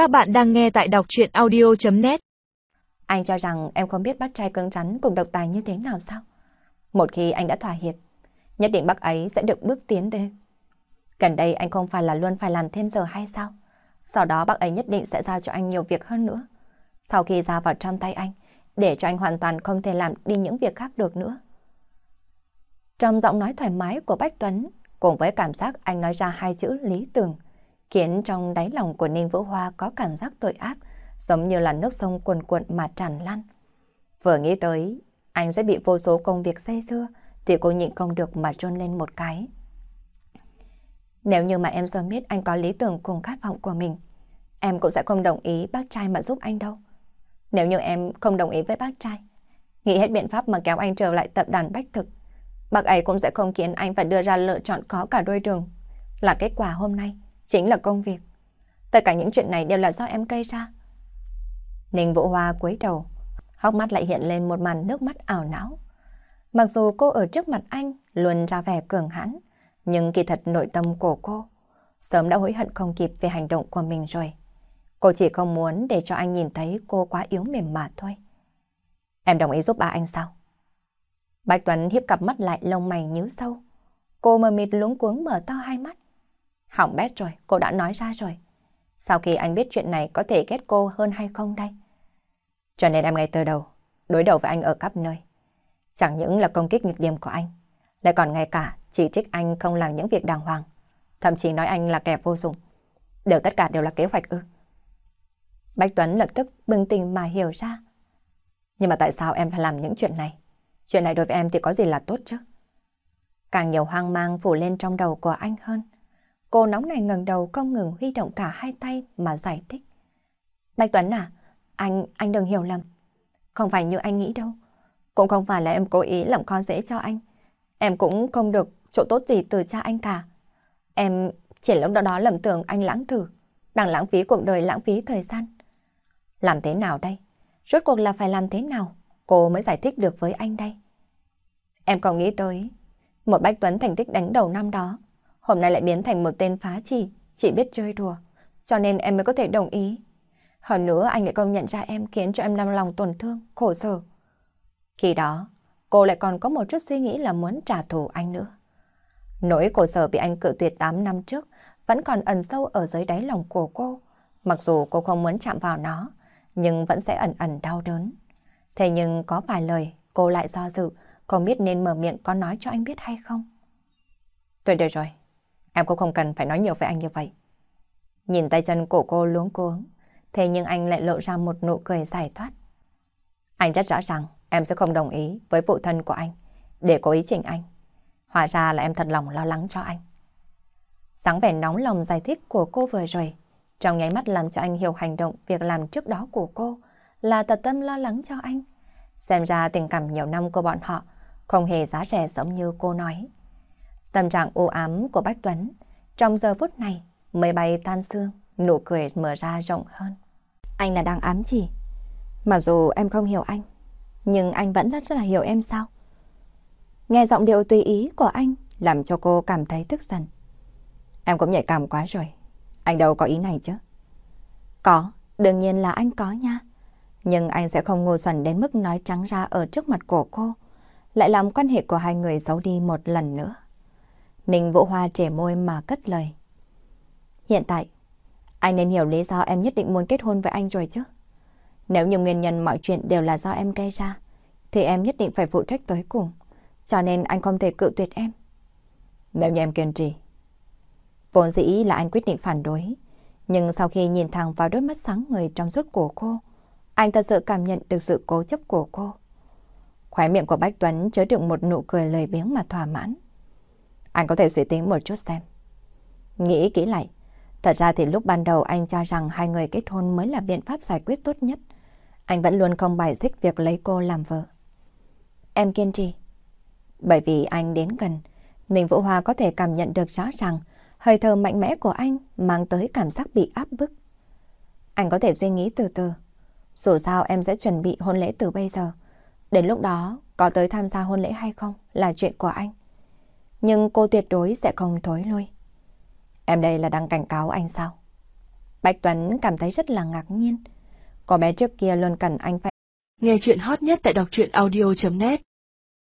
Các bạn đang nghe tại đọc chuyện audio.net Anh cho rằng em không biết bác trai cứng rắn cùng độc tài như thế nào sao? Một khi anh đã thỏa hiệp, nhất định bác ấy sẽ được bước tiến thêm. Gần đây anh không phải là luôn phải làm thêm giờ hay sao? Sau đó bác ấy nhất định sẽ giao cho anh nhiều việc hơn nữa. Sau khi giao vào trong tay anh, để cho anh hoàn toàn không thể làm đi những việc khác được nữa. Trong giọng nói thoải mái của Bách Tuấn, cùng với cảm giác anh nói ra hai chữ lý tưởng, khiến trong đáy lòng của Ninh Vũ Hoa có cảm giác tội ác, giống như là nước sông cuồn cuộn mà tràn lan. Vừa nghĩ tới, anh sẽ bị vô số công việc say xưa, thì cô nhịn không được mà trôn lên một cái. Nếu như mà em sớm biết anh có lý tưởng cùng khát vọng của mình, em cũng sẽ không đồng ý bác trai mà giúp anh đâu. Nếu như em không đồng ý với bác trai, nghĩ hết biện pháp mà kéo anh trở lại tập đoàn bách thực, bác ấy cũng sẽ không khiến anh phải đưa ra lựa chọn có cả đôi đường. Là kết quả hôm nay, chính là công việc. Tất cả những chuyện này đều là do em gây ra. Ninh Vũ Hoa cúi đầu, hốc mắt lại hiện lên một màn nước mắt ảo não. Mặc dù cô ở trước mặt anh luôn ra vẻ cường hãn, nhưng kỳ thật nội tâm của cô sớm đã hối hận không kịp về hành động của mình rồi. Cô chỉ không muốn để cho anh nhìn thấy cô quá yếu mềm mà thôi. Em đồng ý giúp ba anh sao? Bạch Tuấn hiếp cặp mắt lại lông mày nhíu sâu. Cô mờ mịt luống cuống mở to hai mắt. Hỏng bét rồi, cô đã nói ra rồi. Sau khi anh biết chuyện này có thể ghét cô hơn hay không đây? Cho nên em ngay từ đầu, đối đầu với anh ở khắp nơi. Chẳng những là công kích nhược điểm của anh, lại còn ngay cả chỉ trích anh không làm những việc đàng hoàng. Thậm chí nói anh là kẻ vô dụng. Đều tất cả đều là kế hoạch ư. Bách Tuấn lập tức bừng tỉnh mà hiểu ra. Nhưng mà tại sao em phải làm những chuyện này? Chuyện này đối với em thì có gì là tốt chứ? Càng nhiều hoang mang phủ lên trong đầu của anh hơn. Cô nóng này ngẩng đầu không ngừng huy động cả hai tay mà giải thích. Bạch Tuấn à, anh, anh đừng hiểu lầm. Không phải như anh nghĩ đâu. Cũng không phải là em cố ý làm con dễ cho anh. Em cũng không được chỗ tốt gì từ cha anh cả. Em chỉ lúc đó đó lầm tưởng anh lãng thử, đang lãng phí cuộc đời lãng phí thời gian. Làm thế nào đây? Rốt cuộc là phải làm thế nào? Cô mới giải thích được với anh đây. Em còn nghĩ tới, một Bách Tuấn thành tích đánh đầu năm đó, hôm nay lại biến thành một tên phá chỉ, chỉ biết chơi đùa. Cho nên em mới có thể đồng ý. Hơn nữa anh lại công nhận ra em khiến cho em đau lòng tổn thương, khổ sở. Khi đó, cô lại còn có một chút suy nghĩ là muốn trả thù anh nữa. Nỗi khổ sở bị anh cự tuyệt 8 năm trước vẫn còn ẩn sâu ở dưới đáy lòng của cô. Mặc dù cô không muốn chạm vào nó, nhưng vẫn sẽ ẩn ẩn đau đớn. Thế nhưng có vài lời cô lại do dự, không biết nên mở miệng có nói cho anh biết hay không. Tôi được rồi, em cũng không cần phải nói nhiều với anh như vậy. Nhìn tay chân của cô luống cuống, thế nhưng anh lại lộ ra một nụ cười giải thoát. Anh rất rõ ràng em sẽ không đồng ý với phụ thân của anh để cố ý chỉnh anh. Hóa ra là em thật lòng lo lắng cho anh. Sáng vẻ nóng lòng giải thích của cô vừa rồi, trong nháy mắt làm cho anh hiểu hành động việc làm trước đó của cô là thật tâm lo lắng cho anh. Xem ra tình cảm nhiều năm của bọn họ không hề giá rẻ giống như cô nói. Tâm trạng u ám của Bách Tuấn trong giờ phút này mới bay tan xương, nụ cười mở ra rộng hơn. Anh là đang ám chỉ. Mặc dù em không hiểu anh, nhưng anh vẫn rất là hiểu em sao? Nghe giọng điệu tùy ý của anh làm cho cô cảm thấy tức giận. Em cũng nhạy cảm quá rồi. Anh đâu có ý này chứ? Có, đương nhiên là anh có nha. Nhưng anh sẽ không ngu xuẩn đến mức nói trắng ra ở trước mặt của cô. Lại làm quan hệ của hai người xấu đi một lần nữa. Ninh Vũ Hoa trẻ môi mà cất lời. Hiện tại, anh nên hiểu lý do em nhất định muốn kết hôn với anh rồi chứ. Nếu như nguyên nhân mọi chuyện đều là do em gây ra, thì em nhất định phải phụ trách tới cùng. Cho nên anh không thể cự tuyệt em. Nếu như em kiên trì. Vốn dĩ là anh quyết định phản đối. Nhưng sau khi nhìn thẳng vào đôi mắt sáng người trong suốt của cô, anh thật sự cảm nhận được sự cố chấp của cô. Khóe miệng của Bách Tuấn chứa đựng một nụ cười lời biếng mà thỏa mãn. Anh có thể suy tính một chút xem. Nghĩ kỹ lại, thật ra thì lúc ban đầu anh cho rằng hai người kết hôn mới là biện pháp giải quyết tốt nhất. Anh vẫn luôn không bài xích việc lấy cô làm vợ. Em kiên trì. Bởi vì anh đến gần, Ninh Vũ Hoa có thể cảm nhận được rõ ràng hơi thở mạnh mẽ của anh mang tới cảm giác bị áp bức. Anh có thể suy nghĩ từ từ. Dù sao em sẽ chuẩn bị hôn lễ từ bây giờ. Đến lúc đó, có tới tham gia hôn lễ hay không là chuyện của anh. Nhưng cô tuyệt đối sẽ không thối lui. Em đây là đang cảnh cáo anh sao? Bạch Tuấn cảm thấy rất là ngạc nhiên. Cô bé trước kia luôn cần anh phải... Nghe chuyện hot nhất tại đọc truyện audio.net